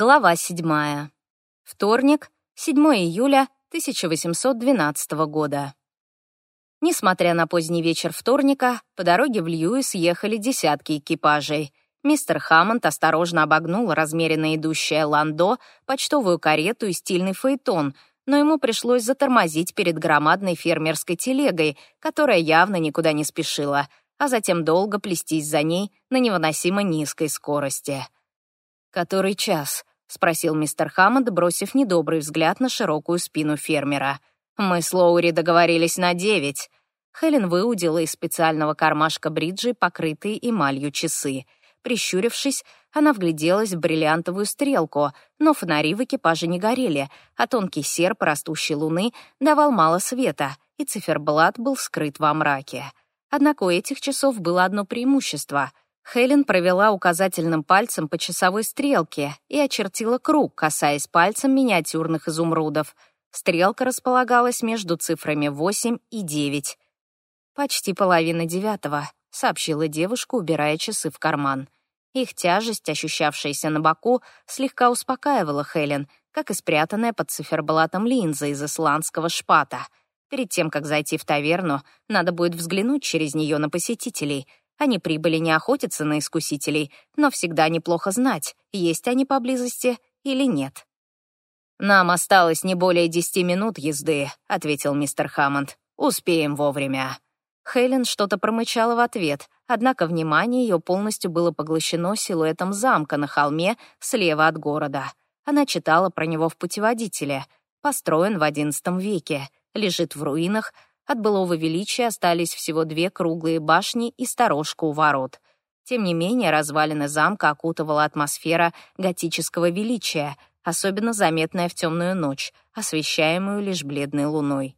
Глава 7. Вторник, 7 июля 1812 года. Несмотря на поздний вечер вторника, по дороге в Льюис ехали десятки экипажей. Мистер Хаммонд осторожно обогнул размеренно идущее ландо, почтовую карету и стильный фаэтон, но ему пришлось затормозить перед громадной фермерской телегой, которая явно никуда не спешила, а затем долго плестись за ней на невыносимо низкой скорости — «Который час?» — спросил мистер Хаммонд, бросив недобрый взгляд на широкую спину фермера. «Мы с Лоури договорились на девять». Хелен выудила из специального кармашка бриджи покрытые эмалью часы. Прищурившись, она вгляделась в бриллиантовую стрелку, но фонари в экипаже не горели, а тонкий серп растущей луны давал мало света, и циферблат был скрыт во мраке. Однако у этих часов было одно преимущество — Хелен провела указательным пальцем по часовой стрелке и очертила круг, касаясь пальцем миниатюрных изумрудов. Стрелка располагалась между цифрами 8 и 9. «Почти половина девятого», — сообщила девушка, убирая часы в карман. Их тяжесть, ощущавшаяся на боку, слегка успокаивала Хелен, как и спрятанная под циферблатом линза из исландского шпата. Перед тем, как зайти в таверну, надо будет взглянуть через нее на посетителей — они прибыли не охотиться на искусителей, но всегда неплохо знать, есть они поблизости или нет. «Нам осталось не более десяти минут езды», — ответил мистер Хаммонд. «Успеем вовремя». Хелен что-то промычала в ответ, однако внимание ее полностью было поглощено силуэтом замка на холме слева от города. Она читала про него в путеводителе. Построен в XI веке, лежит в руинах, от былого величия остались всего две круглые башни и сторожка у ворот. Тем не менее, развалины замка окутывала атмосфера готического величия, особенно заметная в темную ночь, освещаемую лишь бледной луной.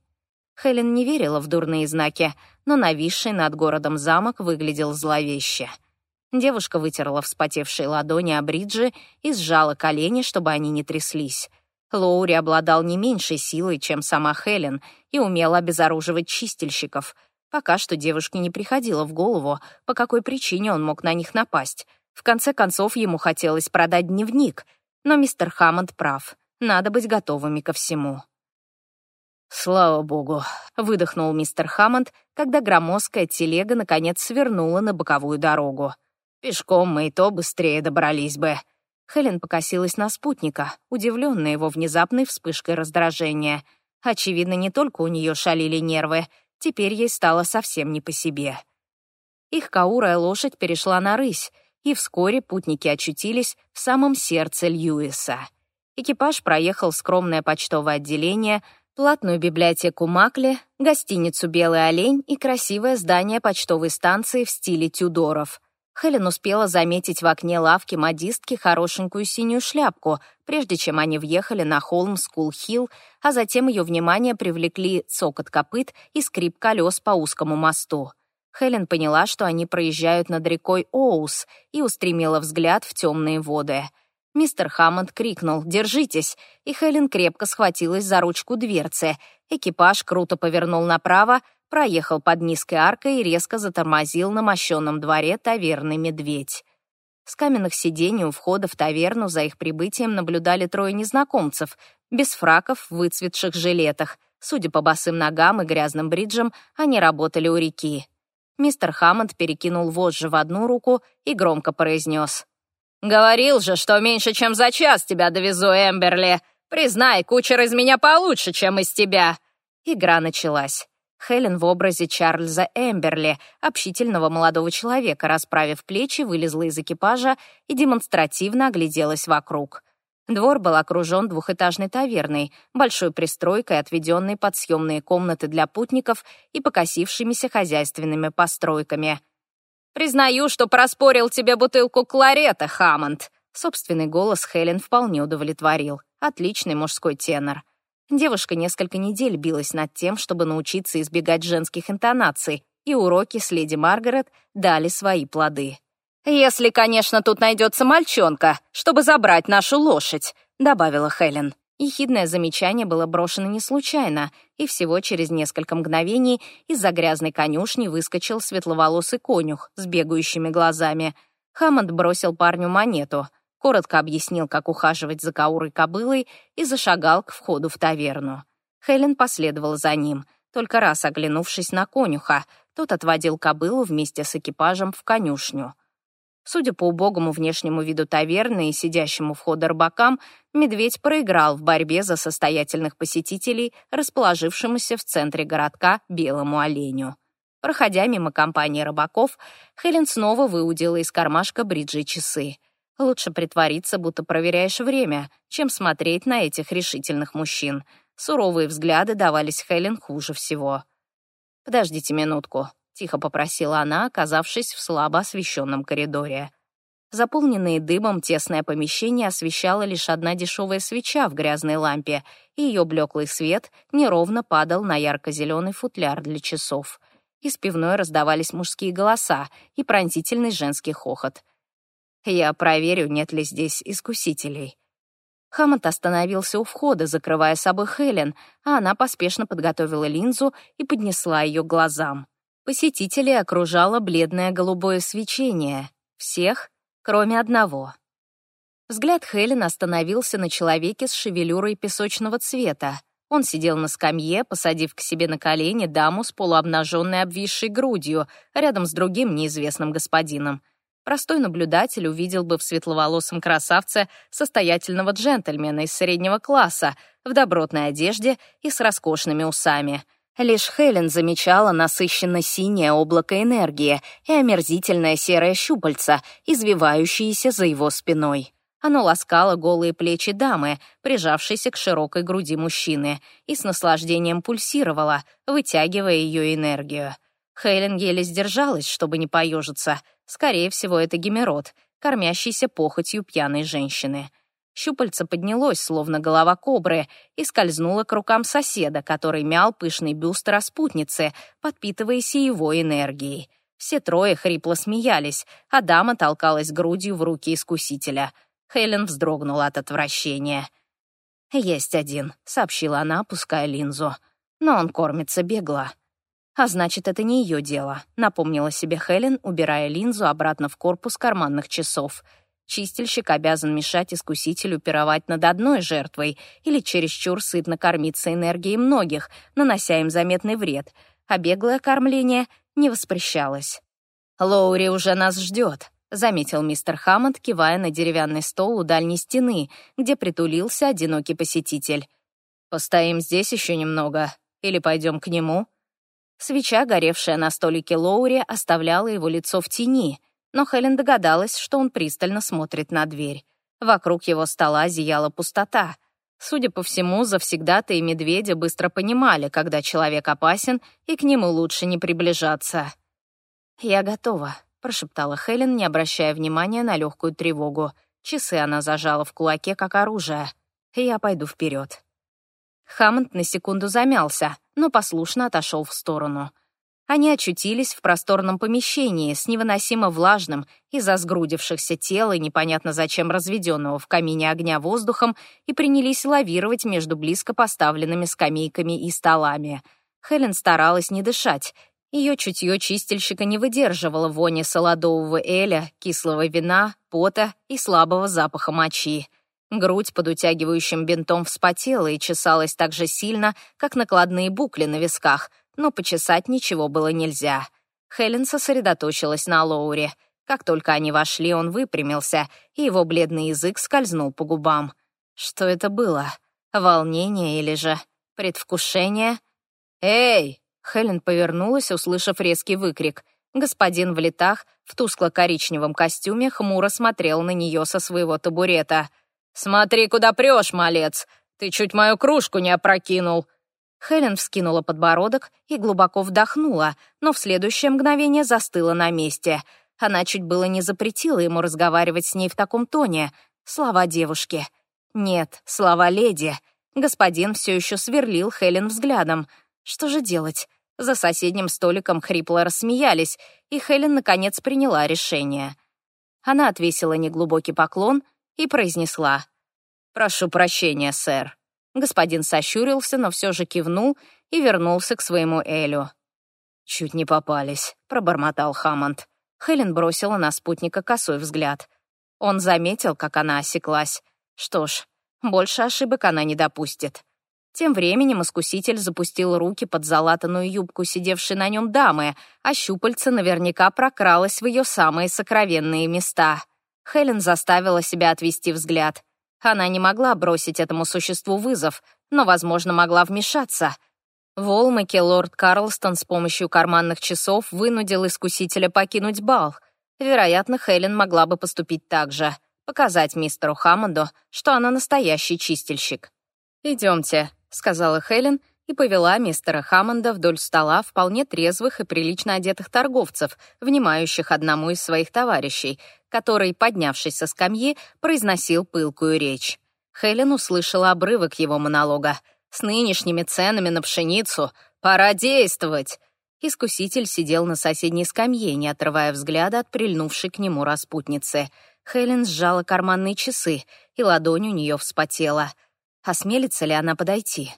Хелен не верила в дурные знаки, но нависший над городом замок выглядел зловеще. Девушка вытерла вспотевшие ладони о бриджи и сжала колени, чтобы они не тряслись. Лоури обладал не меньшей силой, чем сама Хелен, и умел обезоруживать чистильщиков. Пока что девушке не приходило в голову, по какой причине он мог на них напасть. В конце концов, ему хотелось продать дневник, но мистер Хаммонд прав. Надо быть готовыми ко всему. «Слава богу», — выдохнул мистер Хаммонд, когда громоздкая телега наконец свернула на боковую дорогу. «Пешком мы и то быстрее добрались бы». Хелен покосилась на спутника, удивленная его внезапной вспышкой раздражения. Очевидно, не только у нее шалили нервы, теперь ей стало совсем не по себе. Их каурая лошадь перешла на рысь, и вскоре путники очутились в самом сердце Льюиса. Экипаж проехал скромное почтовое отделение, платную библиотеку Макли, гостиницу «Белый олень» и красивое здание почтовой станции в стиле Тюдоров — Хелен успела заметить в окне лавки модистки хорошенькую синюю шляпку, прежде чем они въехали на холм Скул-Хилл, а затем ее внимание привлекли цокот копыт и скрип колес по узкому мосту. Хелен поняла, что они проезжают над рекой Оус, и устремила взгляд в темные воды. Мистер Хаммонд крикнул «Держитесь!», и Хелен крепко схватилась за ручку дверцы. Экипаж круто повернул направо, проехал под низкой аркой и резко затормозил на мощенном дворе таверны «Медведь». С каменных сидений у входа в таверну за их прибытием наблюдали трое незнакомцев, без фраков в выцветших жилетах. Судя по босым ногам и грязным бриджам, они работали у реки. Мистер Хаммонд перекинул вожжи в одну руку и громко произнес. «Говорил же, что меньше чем за час тебя довезу, Эмберли. Признай, кучер из меня получше, чем из тебя». Игра началась. Хелен в образе Чарльза Эмберли, общительного молодого человека, расправив плечи, вылезла из экипажа и демонстративно огляделась вокруг. Двор был окружен двухэтажной таверной, большой пристройкой, отведенной под съемные комнаты для путников и покосившимися хозяйственными постройками. «Признаю, что проспорил тебе бутылку кларета, Хаммонд!» Собственный голос Хелен вполне удовлетворил. Отличный мужской тенор. Девушка несколько недель билась над тем, чтобы научиться избегать женских интонаций, и уроки с леди Маргарет дали свои плоды. «Если, конечно, тут найдется мальчонка, чтобы забрать нашу лошадь», — добавила Хелен. Ехидное замечание было брошено не случайно, и всего через несколько мгновений из-за грязной конюшни выскочил светловолосый конюх с бегающими глазами. Хаммонд бросил парню монету. Коротко объяснил, как ухаживать за Каурой кобылой и зашагал к входу в таверну. Хелен последовала за ним, только раз оглянувшись на конюха, тот отводил кобылу вместе с экипажем в конюшню. Судя по убогому внешнему виду таверны и сидящему в ходу рыбакам, медведь проиграл в борьбе за состоятельных посетителей, расположившемуся в центре городка белому оленю. Проходя мимо компании рыбаков, Хелен снова выудила из кармашка бриджи часы. Лучше притвориться, будто проверяешь время, чем смотреть на этих решительных мужчин. Суровые взгляды давались Хелен хуже всего. «Подождите минутку», — тихо попросила она, оказавшись в слабо освещенном коридоре. Заполненное дымом тесное помещение освещала лишь одна дешевая свеча в грязной лампе, и ее блеклый свет неровно падал на ярко-зеленый футляр для часов. Из пивной раздавались мужские голоса и пронзительный женский хохот. «Я проверю, нет ли здесь искусителей», Хаммонд остановился у входа, закрывая собой Хелен, а она поспешно подготовила линзу и поднесла ее глазам. Посетителей окружало бледное голубое свечение. Всех, кроме одного. Взгляд Хелен остановился на человеке с шевелюрой песочного цвета. Он сидел на скамье, посадив к себе на колени даму с полуобнаженной обвисшей грудью, рядом с другим неизвестным господином. Простой наблюдатель увидел бы в светловолосом красавце состоятельного джентльмена из среднего класса, в добротной одежде и с роскошными усами. Лишь Хелен замечала насыщенно-синее облако энергии и омерзительное серое щупальце, извивающееся за его спиной. Оно ласкало голые плечи дамы, прижавшейся к широкой груди мужчины, и с наслаждением пульсировало, вытягивая ее энергию. Хелен еле сдержалась, чтобы не поежиться — Скорее всего, это гемерот, кормящийся похотью пьяной женщины. Щупальце поднялось, словно голова кобры, и скользнуло к рукам соседа, который мял пышный бюст распутницы, подпитываясь его энергией. Все трое хрипло смеялись, а дама толкалась грудью в руки искусителя. Хелен вздрогнула от отвращения. «Есть один», — сообщила она, опуская линзу. «Но он кормится бегло». А значит, это не ее дело, напомнила себе Хелен, убирая линзу обратно в корпус карманных часов. Чистильщик обязан мешать искусителю пировать над одной жертвой или чересчур сытно кормиться энергией многих, нанося им заметный вред, а беглое кормление не воспрещалось. «Лоури уже нас ждет», — заметил мистер Хаммонд, кивая на деревянный стол у дальней стены, где притулился одинокий посетитель. «Постоим здесь еще немного или пойдем к нему?» Свеча, горевшая на столике Лоури, оставляла его лицо в тени, но Хелен догадалась, что он пристально смотрит на дверь. Вокруг его стола зияла пустота. Судя по всему, завсегда-то и медведя быстро понимали, когда человек опасен, и к нему лучше не приближаться. «Я готова», — прошептала Хелен, не обращая внимания на легкую тревогу. Часы она зажала в кулаке, как оружие. «Я пойду вперед. Хаммонд на секунду замялся, но послушно отошел в сторону. Они очутились в просторном помещении с невыносимо влажным из-за сгрудившихся тел и непонятно зачем разведенного в камине огня воздухом и принялись лавировать между близко поставленными скамейками и столами. Хелен старалась не дышать. Ее чутье чистильщика не выдерживало вони солодового эля, кислого вина, пота и слабого запаха мочи. Грудь под утягивающим бинтом вспотела и чесалась так же сильно, как накладные букли на висках, но почесать ничего было нельзя. Хелен сосредоточилась на Лоуре. Как только они вошли, он выпрямился, и его бледный язык скользнул по губам. Что это было? Волнение или же предвкушение? «Эй!» — Хелен повернулась, услышав резкий выкрик. Господин в летах, в тускло-коричневом костюме, хмуро смотрел на нее со своего табурета — «Смотри, куда прешь, малец! Ты чуть мою кружку не опрокинул!» Хелен вскинула подбородок и глубоко вдохнула, но в следующее мгновение застыла на месте. Она чуть было не запретила ему разговаривать с ней в таком тоне. Слова девушки. Нет, слова леди. Господин все еще сверлил Хелен взглядом. Что же делать? За соседним столиком хрипло рассмеялись, и Хелен, наконец, приняла решение. Она отвесила неглубокий поклон и произнесла «Прошу прощения, сэр». Господин сощурился, но все же кивнул и вернулся к своему Элю. «Чуть не попались», — пробормотал Хаммонд. Хелен бросила на спутника косой взгляд. Он заметил, как она осеклась. Что ж, больше ошибок она не допустит. Тем временем искуситель запустил руки под залатанную юбку сидевшей на нем дамы, а щупальце наверняка прокралось в ее самые сокровенные места. Хелен заставила себя отвести взгляд. Она не могла бросить этому существу вызов, но, возможно, могла вмешаться. В Олмаке лорд Карлстон с помощью карманных часов вынудил искусителя покинуть бал. Вероятно, Хелен могла бы поступить так же, показать мистеру Хаммонду, что она настоящий чистильщик. «Идемте», — сказала Хелен и повела мистера Хаммонда вдоль стола вполне трезвых и прилично одетых торговцев, внимающих одному из своих товарищей, который, поднявшись со скамьи, произносил пылкую речь. Хелен услышала обрывок его монолога. «С нынешними ценами на пшеницу пора действовать!» Искуситель сидел на соседней скамье, не отрывая взгляда от прильнувшей к нему распутницы. Хелен сжала карманные часы, и ладонь у нее вспотела — Осмелится ли она подойти?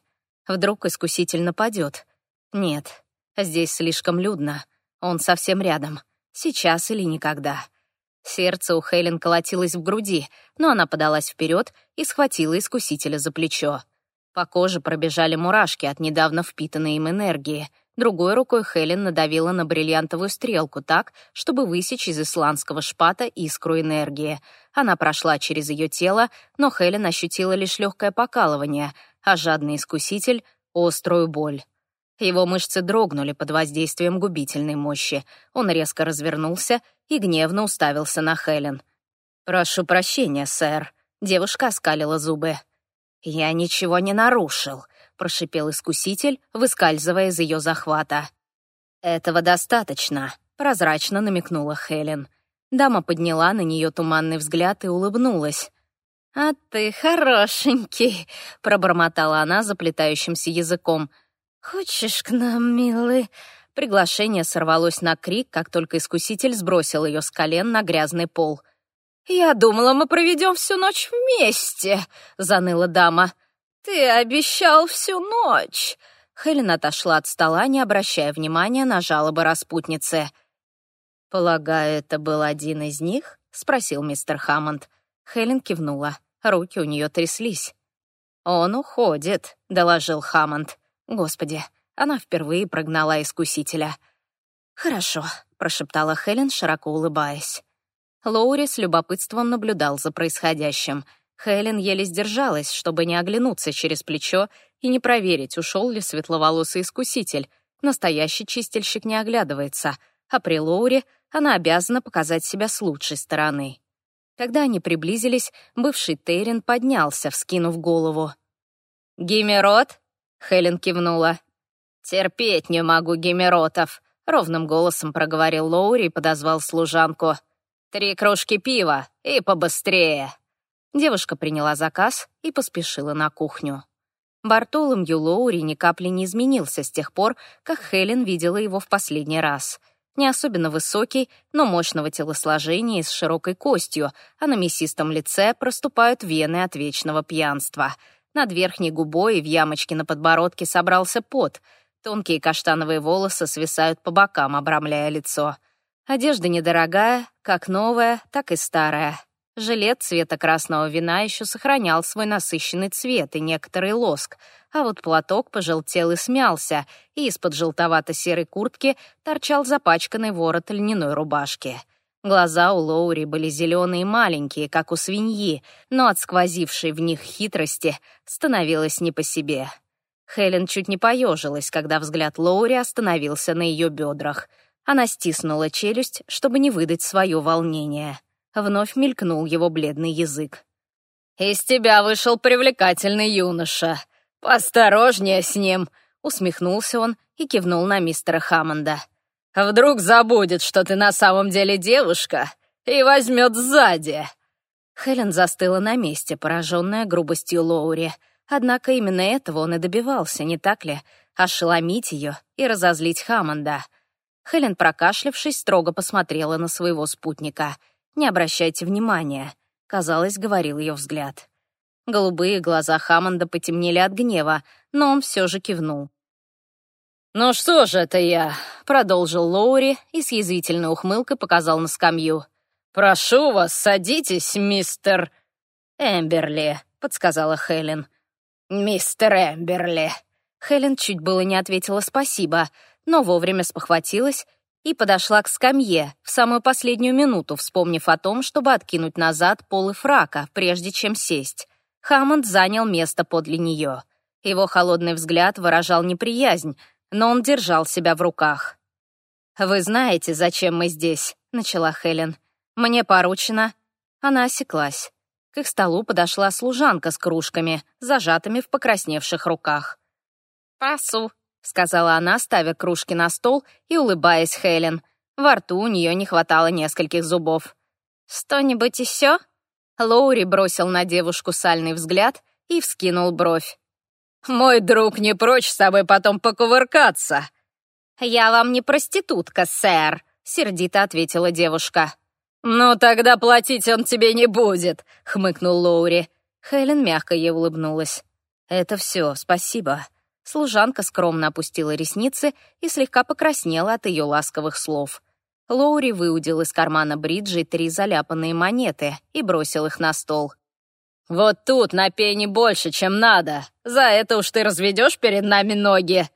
Вдруг искуситель нападет? Нет, здесь слишком людно. Он совсем рядом. Сейчас или никогда. Сердце у Хелен колотилось в груди, но она подалась вперед и схватила искусителя за плечо. По коже пробежали мурашки от недавно впитанной им энергии — Другой рукой Хелен надавила на бриллиантовую стрелку так, чтобы высечь из исландского шпата искру энергии. Она прошла через ее тело, но Хелен ощутила лишь легкое покалывание, а жадный искуситель — острую боль. Его мышцы дрогнули под воздействием губительной мощи. Он резко развернулся и гневно уставился на Хелен. «Прошу прощения, сэр». Девушка оскалила зубы. «Я ничего не нарушил прошипел искуситель, выскальзывая из ее захвата. «Этого достаточно», — прозрачно намекнула Хелен. Дама подняла на нее туманный взгляд и улыбнулась. «А ты хорошенький», — пробормотала она заплетающимся языком. «Хочешь к нам, милый?» Приглашение сорвалось на крик, как только искуситель сбросил ее с колен на грязный пол. «Я думала, мы проведем всю ночь вместе», — заныла дама. «Ты обещал всю ночь!» Хелен отошла от стола, не обращая внимания на жалобы распутницы. «Полагаю, это был один из них?» — спросил мистер Хаммонд. Хелен кивнула. Руки у нее тряслись. «Он уходит», — доложил Хаммонд. «Господи, она впервые прогнала искусителя». «Хорошо», — прошептала Хелен, широко улыбаясь. Лоури с любопытством наблюдал за происходящим — Хелен еле сдержалась, чтобы не оглянуться через плечо и не проверить, ушел ли светловолосый искуситель. Настоящий чистильщик не оглядывается, а при Лоуре она обязана показать себя с лучшей стороны. Когда они приблизились, бывший Тейрин поднялся, вскинув голову. «Гимерот?» — Хелен кивнула. «Терпеть не могу гимеротов», — ровным голосом проговорил Лоури и подозвал служанку. «Три кружки пива и побыстрее». Девушка приняла заказ и поспешила на кухню. Бартоломью Лоури ни капли не изменился с тех пор, как Хелен видела его в последний раз. Не особенно высокий, но мощного телосложения и с широкой костью, а на мясистом лице проступают вены от вечного пьянства. Над верхней губой и в ямочке на подбородке собрался пот. Тонкие каштановые волосы свисают по бокам, обрамляя лицо. Одежда недорогая, как новая, так и старая. Жилет цвета красного вина еще сохранял свой насыщенный цвет и некоторый лоск, а вот платок пожелтел и смялся, и из-под желтовато-серой куртки торчал запачканный ворот льняной рубашки. Глаза у Лоури были зеленые и маленькие, как у свиньи, но от сквозившей в них хитрости становилось не по себе. Хелен чуть не поежилась, когда взгляд Лоури остановился на ее бедрах. Она стиснула челюсть, чтобы не выдать свое волнение — Вновь мелькнул его бледный язык. «Из тебя вышел привлекательный юноша. Посторожнее с ним!» Усмехнулся он и кивнул на мистера Хаммонда. «Вдруг забудет, что ты на самом деле девушка, и возьмет сзади!» Хелен застыла на месте, пораженная грубостью Лоури. Однако именно этого он и добивался, не так ли? Ошеломить ее и разозлить Хаммонда. Хелен, прокашлявшись, строго посмотрела на своего спутника — не обращайте внимания», — казалось, говорил ее взгляд. Голубые глаза Хаммонда потемнели от гнева, но он все же кивнул. «Ну что же это я?» — продолжил Лоури и с язвительной ухмылкой показал на скамью. «Прошу вас, садитесь, мистер...» «Эмберли», — подсказала Хелен. «Мистер Эмберли». Хелен чуть было не ответила «спасибо», но вовремя спохватилась и подошла к скамье в самую последнюю минуту, вспомнив о том, чтобы откинуть назад полы фрака, прежде чем сесть. Хаммонд занял место подле нее. Его холодный взгляд выражал неприязнь, но он держал себя в руках. «Вы знаете, зачем мы здесь?» — начала Хелен. «Мне поручено...» Она осеклась. К их столу подошла служанка с кружками, зажатыми в покрасневших руках. «Пасу», — сказала она, ставя кружки на стол и улыбаясь Хелен. Во рту у нее не хватало нескольких зубов. «Что-нибудь еще?» Лоури бросил на девушку сальный взгляд и вскинул бровь. «Мой друг не прочь с тобой потом покувыркаться». «Я вам не проститутка, сэр», — сердито ответила девушка. «Ну, тогда платить он тебе не будет», — хмыкнул Лоури. Хелен мягко ей улыбнулась. «Это все, спасибо». Служанка скромно опустила ресницы и слегка покраснела от ее ласковых слов. Лоури выудил из кармана бриджи три заляпанные монеты и бросил их на стол. «Вот тут на пени больше, чем надо. За это уж ты разведешь перед нами ноги».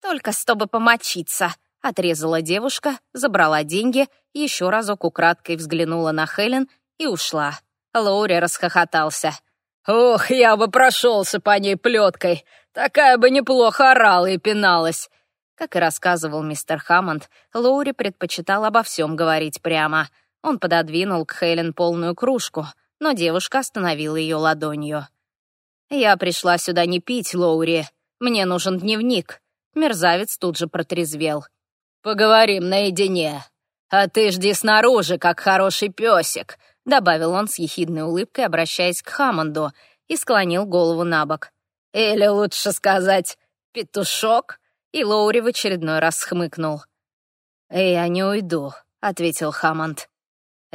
«Только чтобы помочиться», Отрезала девушка, забрала деньги, еще разок украдкой взглянула на Хелен и ушла. Лоури расхохотался. «Ох, я бы прошелся по ней плеткой. Такая бы неплохо орала и пиналась». Как и рассказывал мистер Хаммонд, Лоури предпочитал обо всем говорить прямо. Он пододвинул к Хелен полную кружку, но девушка остановила ее ладонью. «Я пришла сюда не пить, Лоури. Мне нужен дневник». Мерзавец тут же протрезвел. «Поговорим наедине. А ты жди снаружи, как хороший песик», — добавил он с ехидной улыбкой, обращаясь к Хаммонду, и склонил голову на бок. «Или лучше сказать, петушок?» И Лоури в очередной раз хмыкнул. «Я не уйду», — ответил Хаммонд.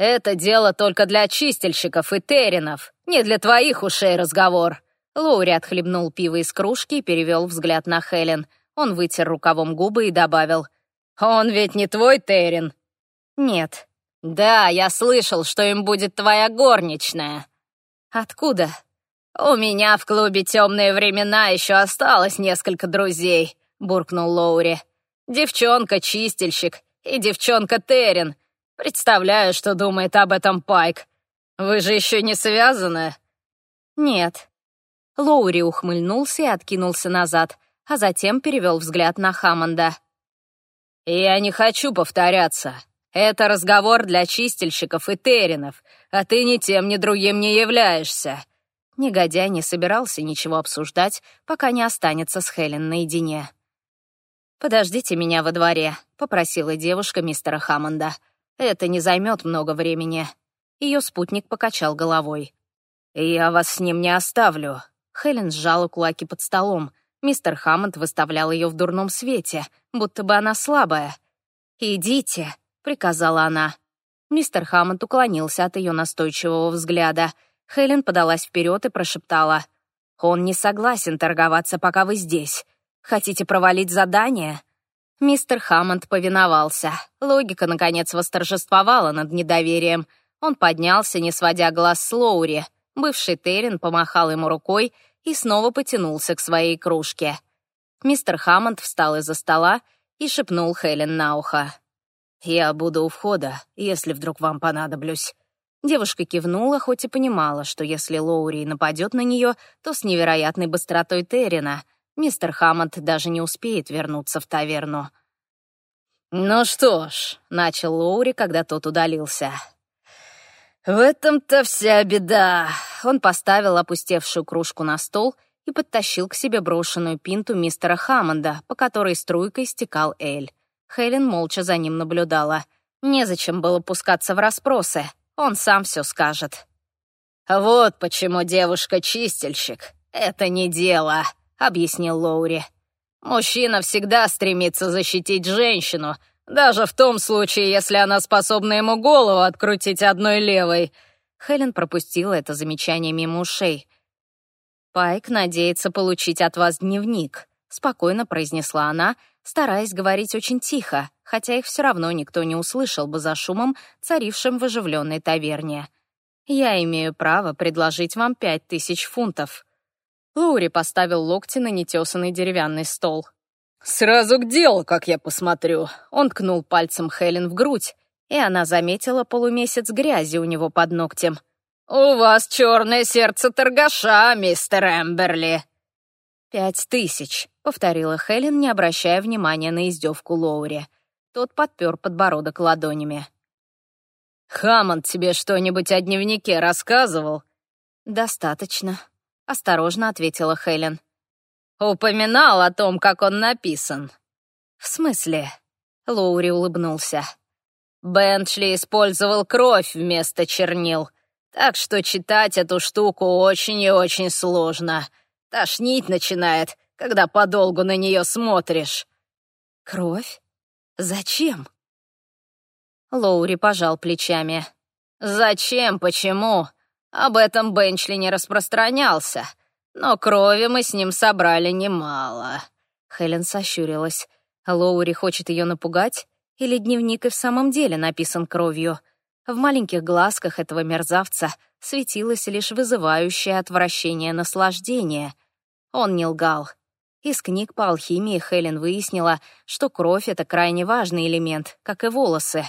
«Это дело только для чистильщиков и теринов, не для твоих ушей разговор». Лоури отхлебнул пиво из кружки и перевел взгляд на Хелен. Он вытер рукавом губы и добавил — «Он ведь не твой Терин?» «Нет». «Да, я слышал, что им будет твоя горничная». «Откуда?» «У меня в клубе «Темные времена» еще осталось несколько друзей», — буркнул Лоури. «Девчонка-чистильщик и девчонка Терин. Представляю, что думает об этом Пайк. Вы же еще не связаны?» «Нет». Лоури ухмыльнулся и откинулся назад, а затем перевел взгляд на Хаммонда. «Я не хочу повторяться. Это разговор для чистильщиков и теринов, а ты ни тем, ни другим не являешься». Негодяй не собирался ничего обсуждать, пока не останется с Хелен наедине. «Подождите меня во дворе», — попросила девушка мистера Хаммонда. «Это не займет много времени». Ее спутник покачал головой. «Я вас с ним не оставлю». Хелен сжала кулаки под столом. Мистер Хаммонд выставлял ее в дурном свете, будто бы она слабая. «Идите», — приказала она. Мистер Хаммонд уклонился от ее настойчивого взгляда. Хелен подалась вперед и прошептала. «Он не согласен торговаться, пока вы здесь. Хотите провалить задание?» Мистер Хаммонд повиновался. Логика, наконец, восторжествовала над недоверием. Он поднялся, не сводя глаз с Лоури. Бывший Террин помахал ему рукой и снова потянулся к своей кружке. Мистер Хаммонд встал из-за стола и шепнул Хелен на ухо. «Я буду у входа, если вдруг вам понадоблюсь». Девушка кивнула, хоть и понимала, что если Лоури нападет на нее, то с невероятной быстротой Террина мистер Хаммонд даже не успеет вернуться в таверну. «Ну что ж», — начал Лоури, когда тот удалился, «В этом-то вся беда!» Он поставил опустевшую кружку на стол и подтащил к себе брошенную пинту мистера Хаммонда, по которой струйкой стекал Эль. Хелен молча за ним наблюдала. Незачем было пускаться в расспросы, он сам все скажет. «Вот почему девушка-чистильщик. Это не дело», — объяснил Лоури. «Мужчина всегда стремится защитить женщину, даже в том случае, если она способна ему голову открутить одной левой. Хелен пропустила это замечание мимо ушей. Пайк надеется получить от вас дневник. спокойно произнесла она, стараясь говорить очень тихо, хотя их все равно никто не услышал бы за шумом, царившим в оживленной таверне. «Я имею право предложить вам пять тысяч фунтов». Лоури поставил локти на нетесанный деревянный стол. «Сразу к делу, как я посмотрю». Он ткнул пальцем Хелен в грудь, и она заметила полумесяц грязи у него под ногтем. «У вас черное сердце торгаша, мистер Эмберли». «Пять тысяч», — повторила Хелен, не обращая внимания на издевку Лоури. Тот подпер подбородок ладонями. «Хаммонд тебе что-нибудь о дневнике рассказывал?» «Достаточно», — осторожно ответила Хелен. «Упоминал о том, как он написан». «В смысле?» — Лоури улыбнулся. «Бентли использовал кровь вместо чернил», так что читать эту штуку очень и очень сложно. Тошнить начинает, когда подолгу на нее смотришь. Кровь? Зачем? Лоури пожал плечами. Зачем? Почему? Об этом Бенчли не распространялся. Но крови мы с ним собрали немало. Хелен сощурилась. Лоури хочет ее напугать? Или дневник и в самом деле написан кровью? В маленьких глазках этого мерзавца светилось лишь вызывающее отвращение наслаждение. Он не лгал. Из книг по алхимии Хелен выяснила, что кровь — это крайне важный элемент, как и волосы.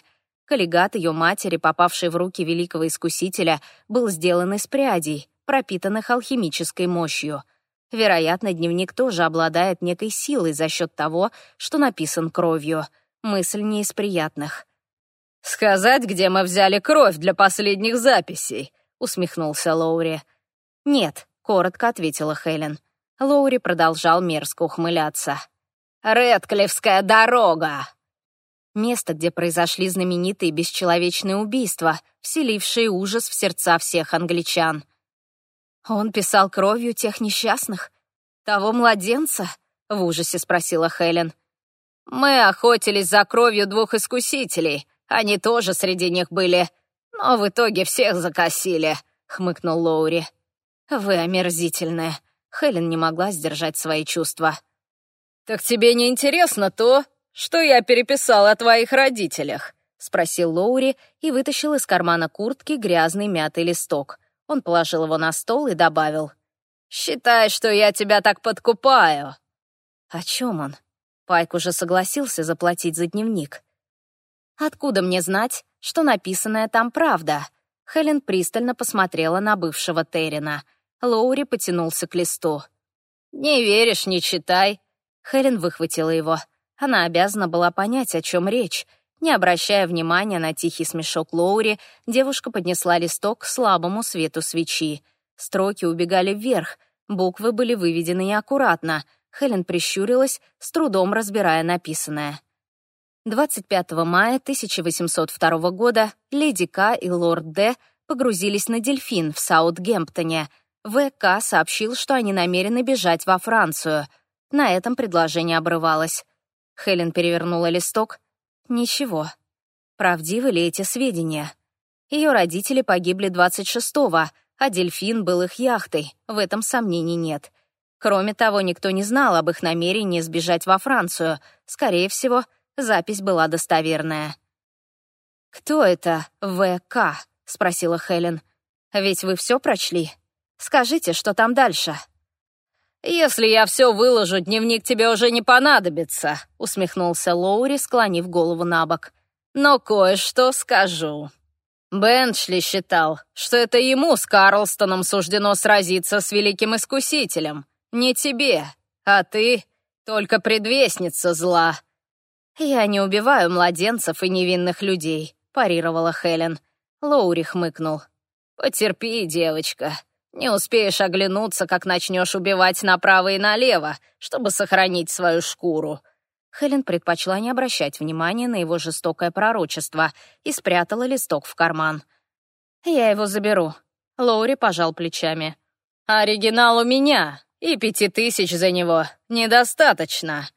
Коллегат ее матери, попавший в руки великого искусителя, был сделан из прядей, пропитанных алхимической мощью. Вероятно, дневник тоже обладает некой силой за счет того, что написан кровью. Мысль не из приятных. «Сказать, где мы взяли кровь для последних записей?» — усмехнулся Лоури. «Нет», — коротко ответила Хелен. Лоури продолжал мерзко ухмыляться. «Редклифская дорога!» Место, где произошли знаменитые бесчеловечные убийства, вселившие ужас в сердца всех англичан. «Он писал кровью тех несчастных? Того младенца?» — в ужасе спросила Хелен. «Мы охотились за кровью двух искусителей, они тоже среди них были. Но в итоге всех закосили», — хмыкнул Лоури. «Вы омерзительная». Хелен не могла сдержать свои чувства. «Так тебе не интересно то, что я переписал о твоих родителях?» — спросил Лоури и вытащил из кармана куртки грязный мятый листок. Он положил его на стол и добавил. «Считай, что я тебя так подкупаю». О чем он? Пайк уже согласился заплатить за дневник. Откуда мне знать, что написанное там правда? Хелен пристально посмотрела на бывшего Террина. Лоури потянулся к листу. «Не веришь, не читай». Хелен выхватила его. Она обязана была понять, о чем речь. Не обращая внимания на тихий смешок Лоури, девушка поднесла листок к слабому свету свечи. Строки убегали вверх, буквы были выведены неаккуратно. Хелен прищурилась, с трудом разбирая написанное. 25 мая 1802 года леди К и лорд Д погрузились на дельфин в Саутгемптоне. ВК сообщил, что они намерены бежать во Францию. На этом предложение обрывалось. Хелен перевернула листок. Ничего. Правдивы ли эти сведения? Ее родители погибли 26-го, а дельфин был их яхтой, в этом сомнений нет. Кроме того, никто не знал об их намерении сбежать во Францию. Скорее всего, Запись была достоверная. «Кто это ВК?» — спросила Хелен. «Ведь вы все прочли? Скажите, что там дальше?» «Если я все выложу, дневник тебе уже не понадобится», — усмехнулся Лоури, склонив голову на бок. «Но кое-что скажу. Бенчли считал, что это ему с Карлстоном суждено сразиться с великим искусителем. Не тебе, а ты — только предвестница зла. «Я не убиваю младенцев и невинных людей», — парировала Хелен. Лоури хмыкнул. «Потерпи, девочка. Не успеешь оглянуться, как начнешь убивать направо и налево, чтобы сохранить свою шкуру». Хелен предпочла не обращать внимания на его жестокое пророчество и спрятала листок в карман. «Я его заберу». Лоури пожал плечами. «Оригинал у меня, и пяти тысяч за него недостаточно».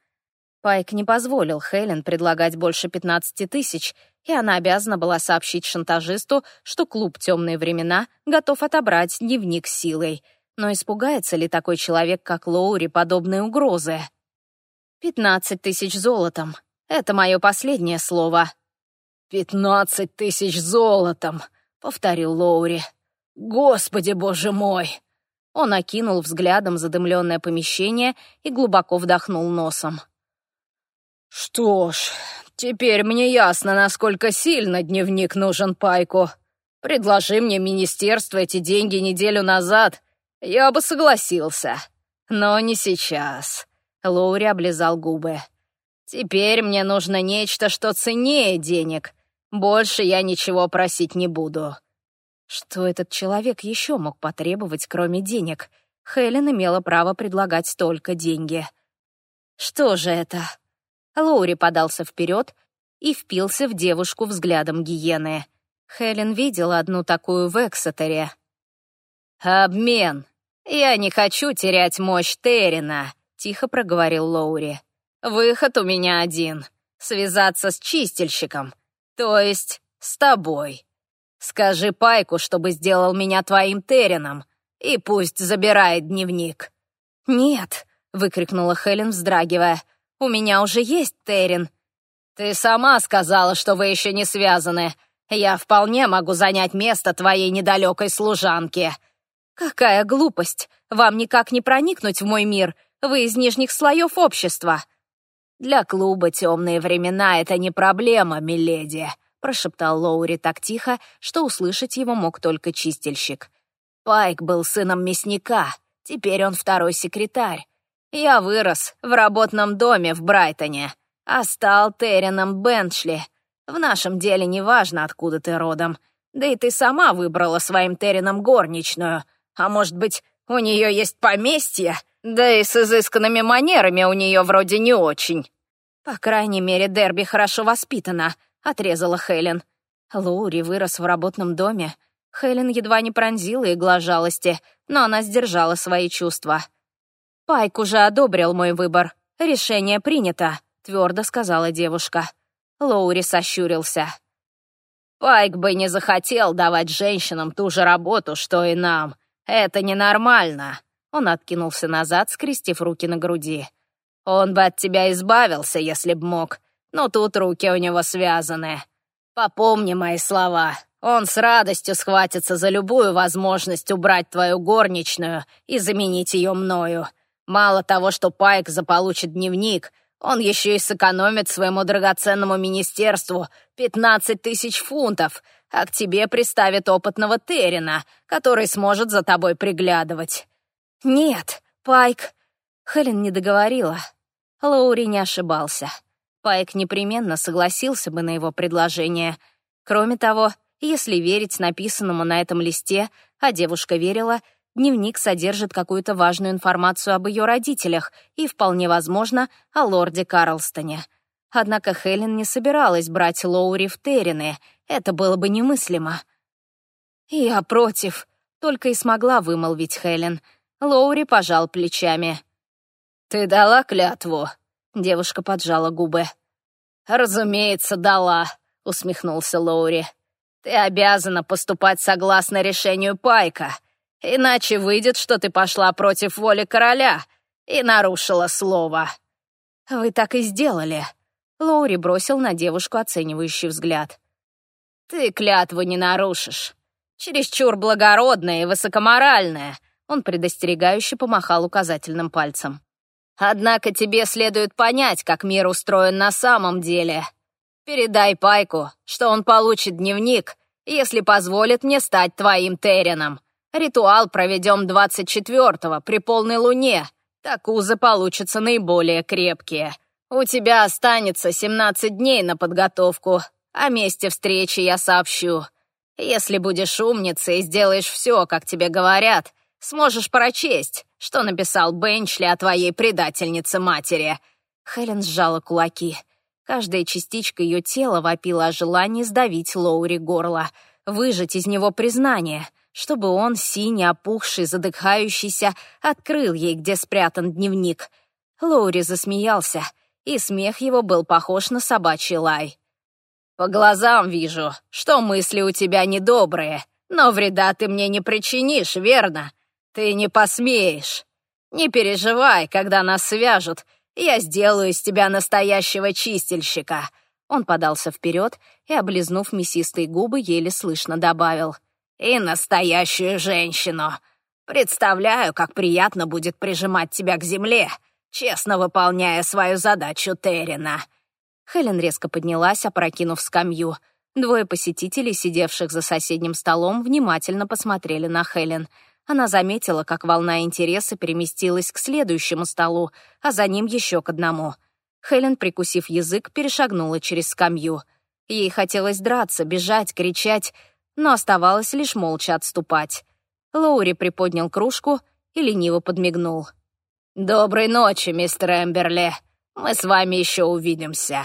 Пайк не позволил Хелен предлагать больше 15 тысяч, и она обязана была сообщить шантажисту, что клуб «Темные времена» готов отобрать дневник силой. Но испугается ли такой человек, как Лоури, подобной угрозы? «Пятнадцать тысяч золотом. Это мое последнее слово». «Пятнадцать тысяч золотом», — повторил Лоури. «Господи, боже мой!» Он окинул взглядом задымленное помещение и глубоко вдохнул носом. «Что ж, теперь мне ясно, насколько сильно дневник нужен Пайку. Предложи мне министерство эти деньги неделю назад, я бы согласился. Но не сейчас». Лоури облизал губы. «Теперь мне нужно нечто, что ценнее денег. Больше я ничего просить не буду». Что этот человек еще мог потребовать, кроме денег? Хелен имела право предлагать только деньги. Что же это? Лоури подался вперед и впился в девушку взглядом гиены. Хелен видела одну такую в Эксетере. «Обмен. Я не хочу терять мощь Террина», — тихо проговорил Лоури. «Выход у меня один — связаться с чистильщиком, то есть с тобой. Скажи Пайку, чтобы сделал меня твоим Террином, и пусть забирает дневник». «Нет», — выкрикнула Хелен, вздрагивая, — у меня уже есть Террин». «Ты сама сказала, что вы еще не связаны. Я вполне могу занять место твоей недалекой служанки». «Какая глупость! Вам никак не проникнуть в мой мир. Вы из нижних слоев общества». «Для клуба темные времена — это не проблема, миледи», — прошептал Лоури так тихо, что услышать его мог только чистильщик. «Пайк был сыном мясника, теперь он второй секретарь. Я вырос в работном доме в Брайтоне, а стал Террином Бентшли. В нашем деле не важно, откуда ты родом. Да и ты сама выбрала своим Террином горничную. А может быть, у нее есть поместье? Да и с изысканными манерами у нее вроде не очень. По крайней мере, Дерби хорошо воспитана, отрезала Хелен. Лоури вырос в работном доме. Хелен едва не пронзила игла жалости, но она сдержала свои чувства. «Пайк уже одобрил мой выбор. Решение принято», — твердо сказала девушка. Лоури сощурился. «Пайк бы не захотел давать женщинам ту же работу, что и нам. Это ненормально». Он откинулся назад, скрестив руки на груди. «Он бы от тебя избавился, если б мог, но тут руки у него связаны. Попомни мои слова. Он с радостью схватится за любую возможность убрать твою горничную и заменить ее мною. Мало того, что Пайк заполучит дневник, он еще и сэкономит своему драгоценному министерству 15 тысяч фунтов, а к тебе приставит опытного Террина, который сможет за тобой приглядывать». «Нет, Пайк...» Хелен не договорила. Лоури не ошибался. Пайк непременно согласился бы на его предложение. Кроме того, если верить написанному на этом листе, а девушка верила, Дневник содержит какую-то важную информацию об ее родителях и, вполне возможно, о лорде Карлстоне. Однако Хелен не собиралась брать Лоури в Террины, это было бы немыслимо. «Я против», — только и смогла вымолвить Хелен. Лоури пожал плечами. «Ты дала клятву?» — девушка поджала губы. «Разумеется, дала», — усмехнулся Лоури. «Ты обязана поступать согласно решению Пайка. Иначе выйдет, что ты пошла против воли короля и нарушила слово». «Вы так и сделали». Лоури бросил на девушку оценивающий взгляд. «Ты клятву не нарушишь. Чересчур благородная и высокоморальная». Он предостерегающе помахал указательным пальцем. «Однако тебе следует понять, как мир устроен на самом деле. Передай Пайку, что он получит дневник, если позволит мне стать твоим Террином. Ритуал проведем 24-го при полной луне. Так узы получатся наиболее крепкие. У тебя останется 17 дней на подготовку. О месте встречи я сообщу. Если будешь умницей и сделаешь все, как тебе говорят, сможешь прочесть, что написал Бенчли о твоей предательнице матери». Хелен сжала кулаки. Каждая частичка ее тела вопила о желании сдавить Лоури горло, выжать из него признание — чтобы он, синий, опухший, задыхающийся, открыл ей, где спрятан дневник. Лоури засмеялся, и смех его был похож на собачий лай. «По глазам вижу, что мысли у тебя недобрые, но вреда ты мне не причинишь, верно? Ты не посмеешь. Не переживай, когда нас свяжут, Я сделаю из тебя настоящего чистильщика». Он подался вперед и, облизнув мясистые губы, еле слышно добавил. «И настоящую женщину. Представляю, как приятно будет прижимать тебя к земле, честно выполняя свою задачу Террина». Хелен резко поднялась, опрокинув скамью. Двое посетителей, сидевших за соседним столом, внимательно посмотрели на Хелен. Она заметила, как волна интереса переместилась к следующему столу, а за ним еще к одному. Хелен, прикусив язык, перешагнула через скамью. Ей хотелось драться, бежать, кричать, но оставалось лишь молча отступать. Лоури приподнял кружку и лениво подмигнул. «Доброй ночи, мистер Эмберли. Мы с вами еще увидимся».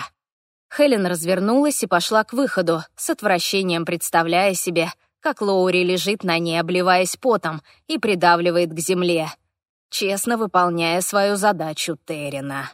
Хелен развернулась и пошла к выходу, с отвращением представляя себе, как Лоури лежит на ней, обливаясь потом, и придавливает к земле, честно выполняя свою задачу Террина.